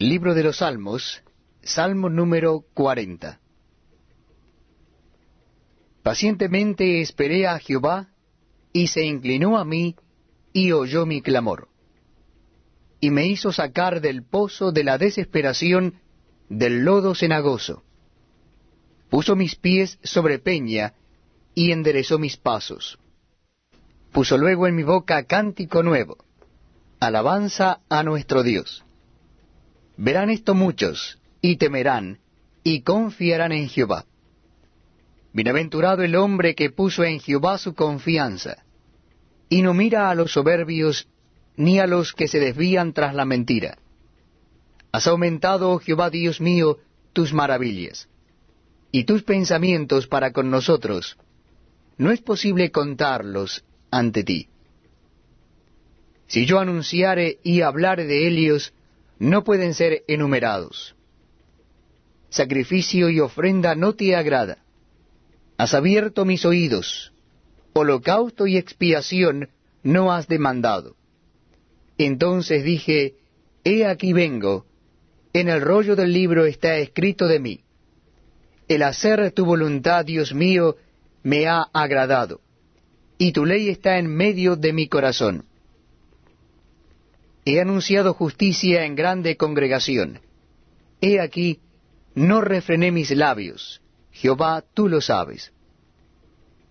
Libro de los Salmos, Salmo número 40. Pacientemente esperé a Jehová, y se inclinó a mí, y oyó mi clamor. Y me hizo sacar del pozo de la desesperación, del lodo cenagoso. Puso mis pies sobre peña, y enderezó mis pasos. Puso luego en mi boca cántico nuevo, alabanza a nuestro Dios. Verán esto muchos, y temerán, y confiarán en Jehová. Bienaventurado el hombre que puso en Jehová su confianza, y no mira a los soberbios, ni a los que se desvían tras la mentira. Has aumentado, oh Jehová Dios mío, tus maravillas, y tus pensamientos para con nosotros. No es posible contarlos ante ti. Si yo anunciare y hablare de ellos, no pueden ser enumerados. Sacrificio y ofrenda no te agrada. Has abierto mis oídos. Holocausto y expiación no has demandado. Entonces dije, He aquí vengo, en el rollo del libro está escrito de mí. El hacer tu voluntad, Dios mío, me ha agradado, y tu ley está en medio de mi corazón. He anunciado justicia en grande congregación. He aquí, no refrené mis labios. Jehová, tú lo sabes.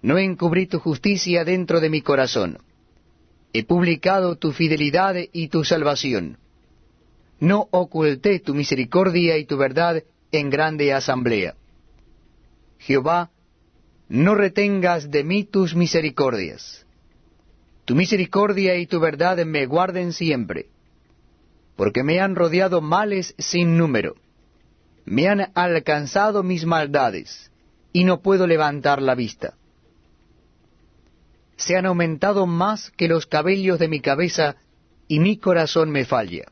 No encubrí tu justicia dentro de mi corazón. He publicado tu fidelidad y tu salvación. No oculté tu misericordia y tu verdad en grande asamblea. Jehová, no retengas de mí tus misericordias. Tu misericordia y tu verdad me guarden siempre, porque me han rodeado males sin número. Me han alcanzado mis maldades, y no puedo levantar la vista. Se han aumentado más que los cabellos de mi cabeza, y mi corazón me falla.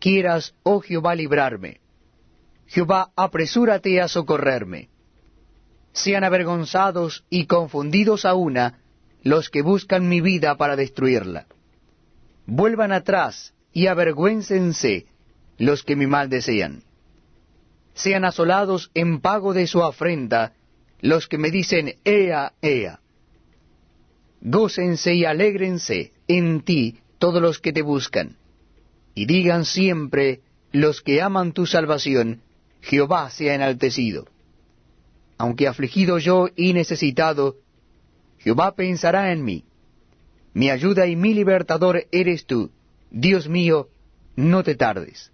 Quieras, oh Jehová, librarme. Jehová, apresúrate a socorrerme. Sean avergonzados y confundidos a una los que buscan mi vida para destruirla. Vuelvan atrás y avergüéncense los que mi mal desean. Sean asolados en pago de su afrenta los que me dicen, Ea, Ea. Gócense y alégrense en ti todos los que te buscan, y digan siempre los que aman tu salvación, Jehová sea enaltecido. Aunque afligido yo y necesitado, Jehová pensará en mí. Mi ayuda y mi libertador eres tú. Dios mío, no te tardes.